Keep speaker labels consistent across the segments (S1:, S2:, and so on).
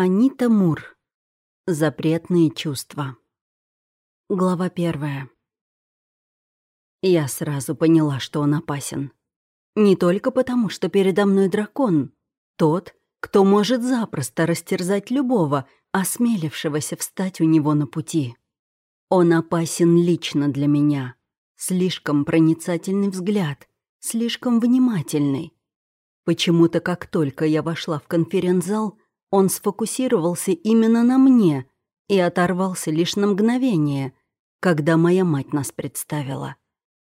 S1: Анита Мур. Запретные чувства. Глава первая. Я сразу поняла, что он опасен. Не только потому, что передо мной дракон. Тот, кто может запросто растерзать любого, осмелившегося встать у него на пути. Он опасен лично для меня. Слишком проницательный взгляд, слишком внимательный. Почему-то, как только я вошла в конференц-зал, он сфокусировался именно на мне и оторвался лишь на мгновение, когда моя мать нас представила.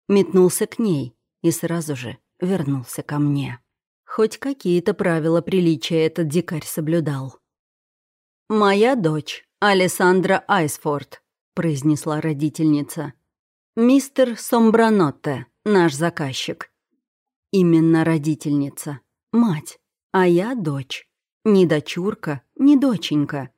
S1: Метнулся к ней и сразу же вернулся ко мне. Хоть какие-то правила приличия этот дикарь соблюдал. «Моя дочь, Алессандра Айсфорд», — произнесла родительница. «Мистер Сомбранотте, наш заказчик». Именно родительница, мать, а я дочь. Ни дочурка, ни доченька.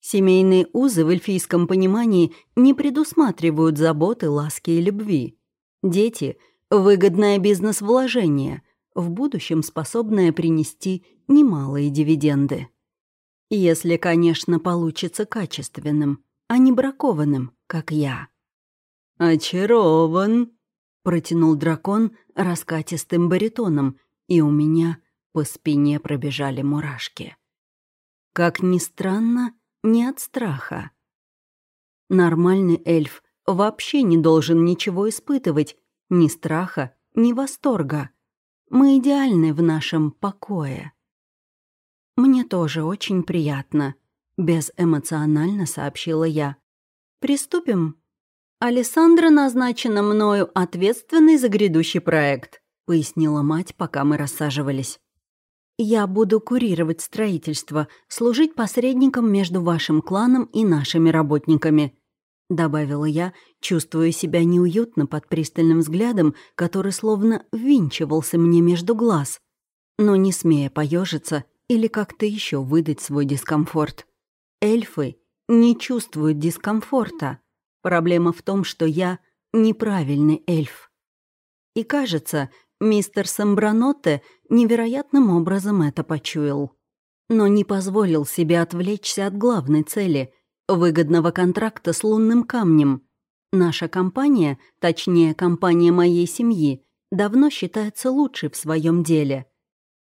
S1: Семейные узы в эльфийском понимании не предусматривают заботы, ласки и любви. Дети — выгодное бизнес-вложение, в будущем способное принести немалые дивиденды. Если, конечно, получится качественным, а не бракованным, как я. «Очарован», — протянул дракон раскатистым баритоном, и у меня по спине пробежали мурашки. Как ни странно, не от страха. Нормальный эльф вообще не должен ничего испытывать, ни страха, ни восторга. Мы идеальны в нашем покое. «Мне тоже очень приятно», — безэмоционально сообщила я. «Приступим?» «Алессандра назначена мною ответственной за грядущий проект», — пояснила мать, пока мы рассаживались. Я буду курировать строительство, служить посредником между вашим кланом и нашими работниками», — добавила я, чувствуя себя неуютно под пристальным взглядом, который словно ввинчивался мне между глаз, но не смея поежиться или как-то еще выдать свой дискомфорт. Эльфы не чувствуют дискомфорта. Проблема в том, что я неправильный эльф. И кажется, Мистер Самбранотте невероятным образом это почуял. Но не позволил себе отвлечься от главной цели — выгодного контракта с лунным камнем. Наша компания, точнее, компания моей семьи, давно считается лучшей в своем деле.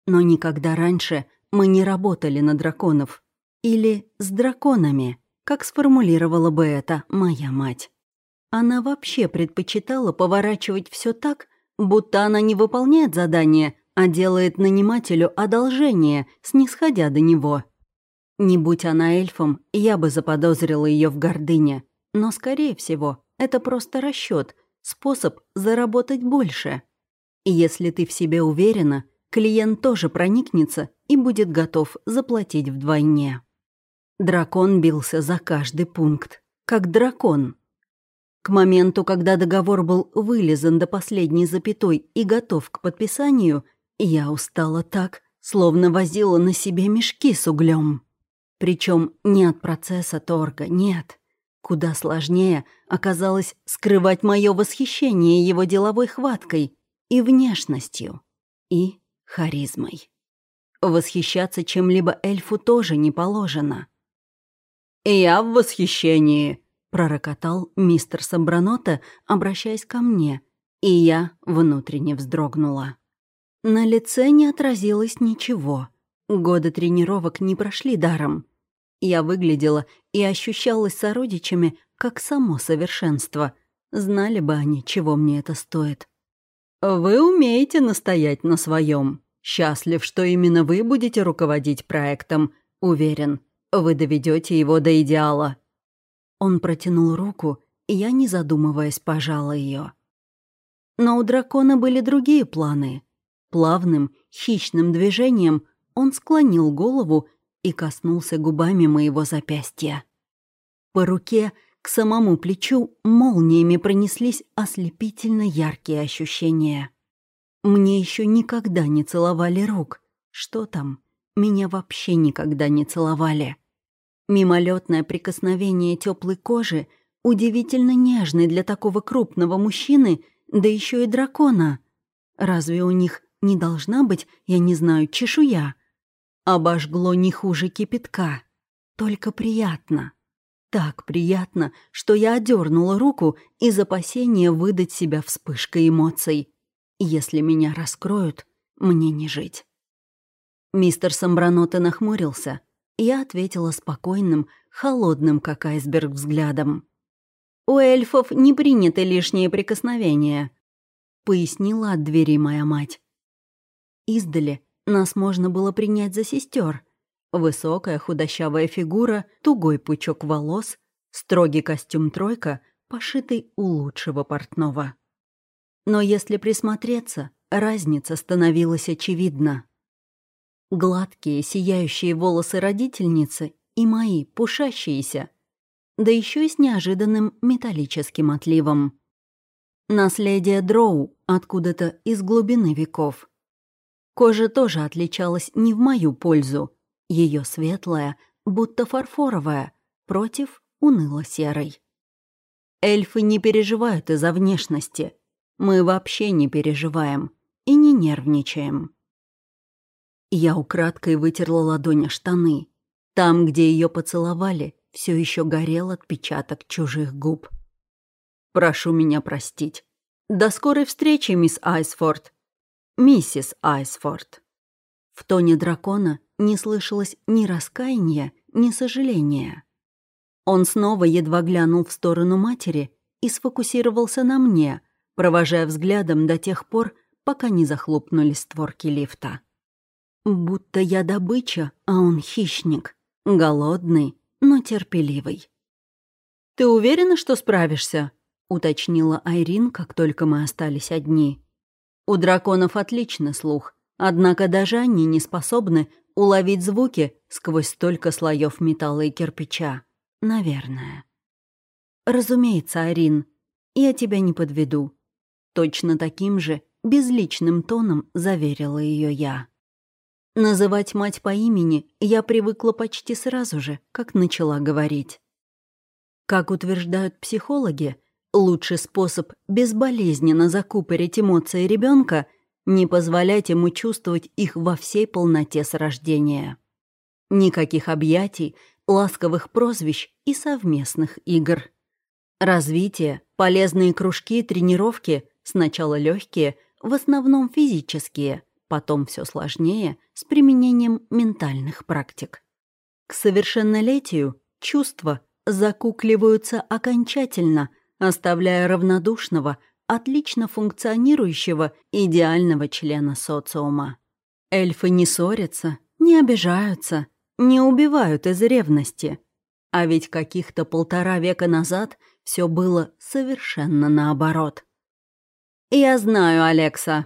S1: Но никогда раньше мы не работали на драконов. Или с драконами, как сформулировала бы это моя мать. Она вообще предпочитала поворачивать все так, будто она не выполняет задание, а делает нанимателю одолжение, снисходя до него. Не будь она эльфом, я бы заподозрила ее в гордыне. Но, скорее всего, это просто расчет, способ заработать больше. Если ты в себе уверена, клиент тоже проникнется и будет готов заплатить вдвойне. Дракон бился за каждый пункт, как дракон. К моменту, когда договор был вылезан до последней запятой и готов к подписанию, я устала так, словно возила на себе мешки с углем. Причем не от процесса торга, нет. Куда сложнее оказалось скрывать мое восхищение его деловой хваткой и внешностью, и харизмой. Восхищаться чем-либо эльфу тоже не положено. «Я в восхищении», пророкотал мистер Самбранота, обращаясь ко мне, и я внутренне вздрогнула. На лице не отразилось ничего. Годы тренировок не прошли даром. Я выглядела и ощущалась сородичами как само совершенство. Знали бы они, чего мне это стоит. «Вы умеете настоять на своем. Счастлив, что именно вы будете руководить проектом. Уверен, вы доведете его до идеала». Он протянул руку, и я, не задумываясь, пожала ее. Но у дракона были другие планы. Плавным, хищным движением он склонил голову и коснулся губами моего запястья. По руке к самому плечу молниями пронеслись ослепительно яркие ощущения. Мне еще никогда не целовали рук. Что там? Меня вообще никогда не целовали. Мимолетное прикосновение теплой кожи удивительно нежной для такого крупного мужчины, да еще и дракона. Разве у них не должна быть, я не знаю, чешуя? Обожгло не хуже кипятка. только приятно. Так приятно, что я одернула руку из опасения выдать себя вспышкой эмоций. Если меня раскроют, мне не жить. Мистер Самбраноте нахмурился. Я ответила спокойным, холодным, как айсберг, взглядом. «У эльфов не приняты лишние прикосновения», — пояснила от двери моя мать. Издали нас можно было принять за сестер. Высокая худощавая фигура, тугой пучок волос, строгий костюм тройка, пошитый у лучшего портного. Но если присмотреться, разница становилась очевидна. Гладкие, сияющие волосы родительницы и мои, пушащиеся, да еще и с неожиданным металлическим отливом. Наследие Дроу откуда-то из глубины веков. Кожа тоже отличалась не в мою пользу. Ее светлая, будто фарфоровая, против уныло-серой. Эльфы не переживают из-за внешности. Мы вообще не переживаем и не нервничаем. Я украдкой вытерла ладонь штаны. Там, где ее поцеловали, все еще горел отпечаток чужих губ. «Прошу меня простить. До скорой встречи, мисс Айсфорд. Миссис Айсфорд». В тоне дракона не слышалось ни раскаяния, ни сожаления. Он снова едва глянул в сторону матери и сфокусировался на мне, провожая взглядом до тех пор, пока не захлопнулись створки лифта. Будто я добыча, а он хищник, голодный, но терпеливый. «Ты уверена, что справишься?» — уточнила Айрин, как только мы остались одни. «У драконов отличный слух, однако даже они не способны уловить звуки сквозь столько слоев металла и кирпича. Наверное». «Разумеется, Арин, я тебя не подведу». Точно таким же, безличным тоном заверила ее я. Называть мать по имени я привыкла почти сразу же, как начала говорить. Как утверждают психологи, лучший способ безболезненно закупорить эмоции ребенка не позволять ему чувствовать их во всей полноте с рождения. Никаких объятий, ласковых прозвищ и совместных игр. Развитие, полезные кружки, тренировки, сначала легкие, в основном физические – потом все сложнее с применением ментальных практик. К совершеннолетию чувства закукливаются окончательно, оставляя равнодушного, отлично функционирующего идеального члена социума. Эльфы не ссорятся, не обижаются, не убивают из ревности. А ведь каких-то полтора века назад все было совершенно наоборот. «Я знаю, Алекса»,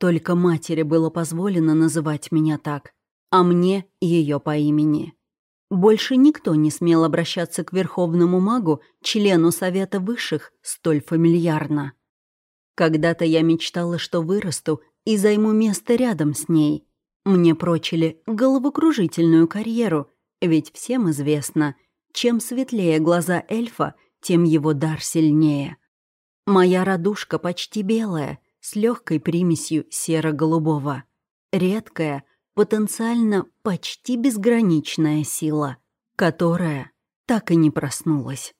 S1: только матери было позволено называть меня так, а мне ее по имени. Больше никто не смел обращаться к верховному магу, члену Совета Высших, столь фамильярно. Когда-то я мечтала, что вырасту и займу место рядом с ней. Мне прочили головокружительную карьеру, ведь всем известно, чем светлее глаза эльфа, тем его дар сильнее. Моя радужка почти белая — с легкой примесью серо-голубого. Редкая, потенциально почти безграничная сила, которая так и не проснулась.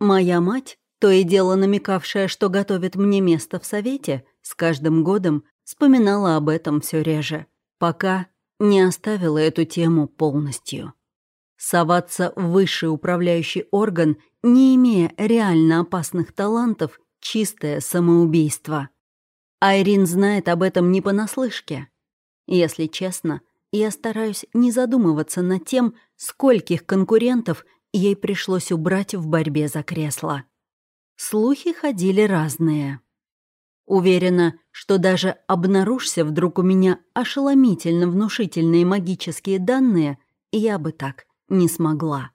S1: Моя мать, то и дело намекавшая, что готовит мне место в совете, с каждым годом вспоминала об этом все реже, пока не оставила эту тему полностью. Соваться в высший управляющий орган, не имея реально опасных талантов, чистое самоубийство. Айрин знает об этом не понаслышке. Если честно, я стараюсь не задумываться над тем, скольких конкурентов ей пришлось убрать в борьбе за кресло. Слухи ходили разные. Уверена, что даже обнаружься вдруг у меня ошеломительно внушительные магические данные, я бы так не смогла.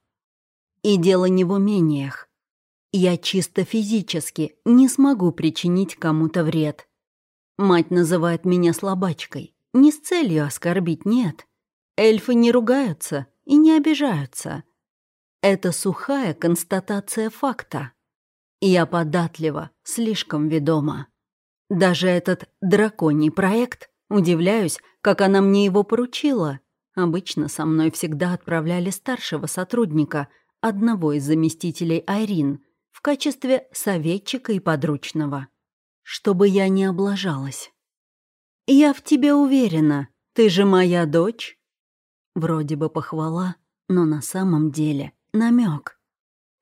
S1: И дело не в умениях. Я чисто физически не смогу причинить кому-то вред. Мать называет меня слабачкой. Не с целью оскорбить, нет. Эльфы не ругаются и не обижаются. Это сухая констатация факта. Я податлива, слишком ведома. Даже этот драконий проект, удивляюсь, как она мне его поручила. Обычно со мной всегда отправляли старшего сотрудника, одного из заместителей Айрин, в качестве советчика и подручного, чтобы я не облажалась. «Я в тебе уверена, ты же моя дочь?» Вроде бы похвала, но на самом деле намек.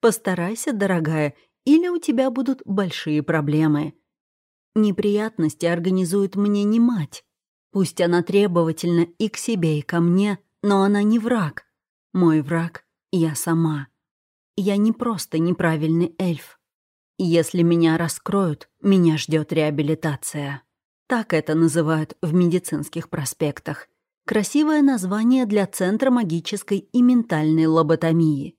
S1: «Постарайся, дорогая, или у тебя будут большие проблемы. Неприятности организует мне не мать. Пусть она требовательна и к себе, и ко мне, но она не враг. Мой враг — я сама. Я не просто неправильный эльф. Если меня раскроют, меня ждет реабилитация. Так это называют в медицинских проспектах. Красивое название для Центра магической и ментальной лоботомии.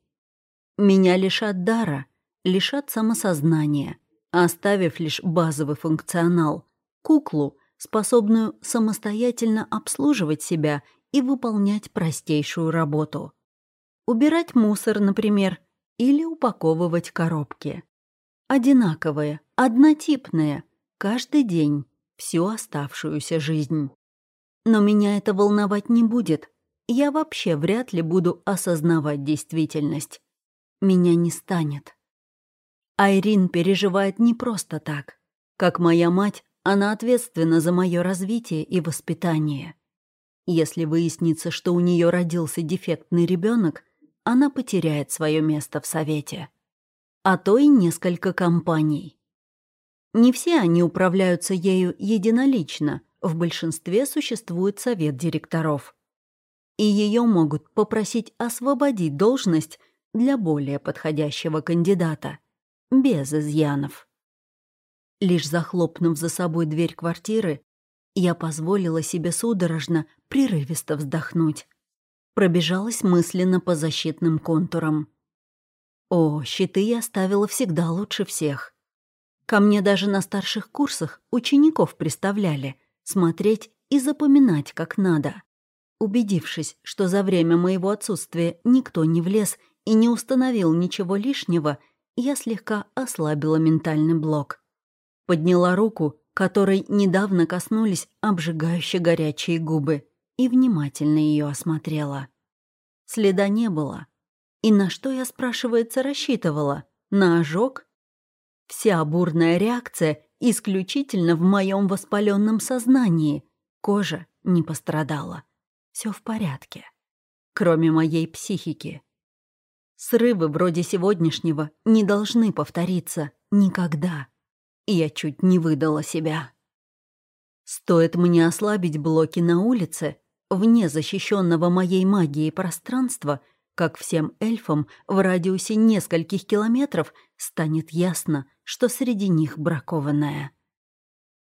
S1: Меня лишат дара, лишат самосознания, оставив лишь базовый функционал — куклу, способную самостоятельно обслуживать себя и выполнять простейшую работу. Убирать мусор, например, или упаковывать коробки. Одинаковые, однотипные, каждый день, всю оставшуюся жизнь. Но меня это волновать не будет. Я вообще вряд ли буду осознавать действительность. Меня не станет. Айрин переживает не просто так. Как моя мать, она ответственна за мое развитие и воспитание. Если выяснится, что у нее родился дефектный ребенок, она потеряет свое место в совете. А то и несколько компаний. Не все они управляются ею единолично, в большинстве существует совет директоров. И ее могут попросить освободить должность для более подходящего кандидата, без изъянов. Лишь захлопнув за собой дверь квартиры, я позволила себе судорожно, прерывисто вздохнуть пробежалась мысленно по защитным контурам. О, щиты я ставила всегда лучше всех. Ко мне даже на старших курсах учеников приставляли смотреть и запоминать как надо. Убедившись, что за время моего отсутствия никто не влез и не установил ничего лишнего, я слегка ослабила ментальный блок. Подняла руку, которой недавно коснулись обжигающие горячие губы и внимательно ее осмотрела. Следа не было. И на что я, спрашивается, рассчитывала? На ожог? Вся бурная реакция исключительно в моем воспаленном сознании. Кожа не пострадала. Все в порядке. Кроме моей психики. Срывы вроде сегодняшнего не должны повториться никогда. И я чуть не выдала себя. Стоит мне ослабить блоки на улице, вне защищенного моей магией пространства, как всем эльфам в радиусе нескольких километров станет ясно, что среди них бракованная.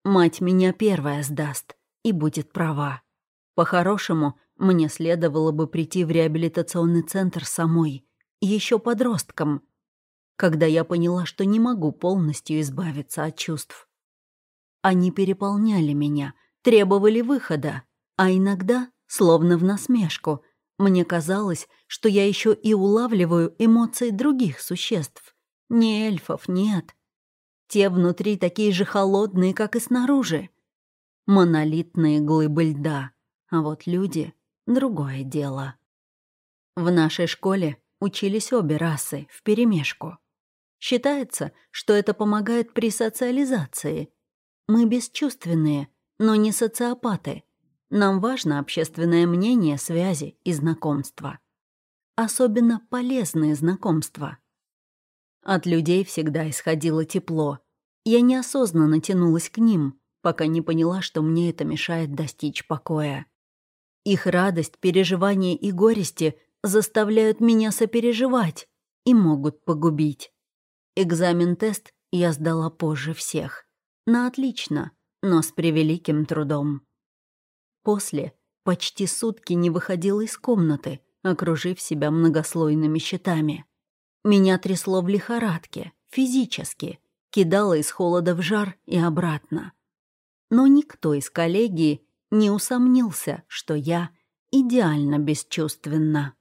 S1: Мать меня первая сдаст и будет права. По-хорошему, мне следовало бы прийти в реабилитационный центр самой, еще подростком, когда я поняла, что не могу полностью избавиться от чувств. Они переполняли меня, требовали выхода, а иногда, словно в насмешку, мне казалось, что я еще и улавливаю эмоции других существ. Не эльфов, нет. Те внутри такие же холодные, как и снаружи. Монолитные глыбы льда. А вот люди — другое дело. В нашей школе учились обе расы, вперемешку. Считается, что это помогает при социализации. Мы бесчувственные, но не социопаты — нам важно общественное мнение, связи и знакомства. Особенно полезные знакомства. От людей всегда исходило тепло. Я неосознанно тянулась к ним, пока не поняла, что мне это мешает достичь покоя. Их радость, переживания и горести заставляют меня сопереживать и могут погубить. Экзамен-тест я сдала позже всех. На отлично, но с превеликим трудом. После почти сутки не выходила из комнаты, окружив себя многослойными щитами. Меня трясло в лихорадке, физически, кидало из холода в жар и обратно. Но никто из коллегии не усомнился, что я идеально бесчувственна.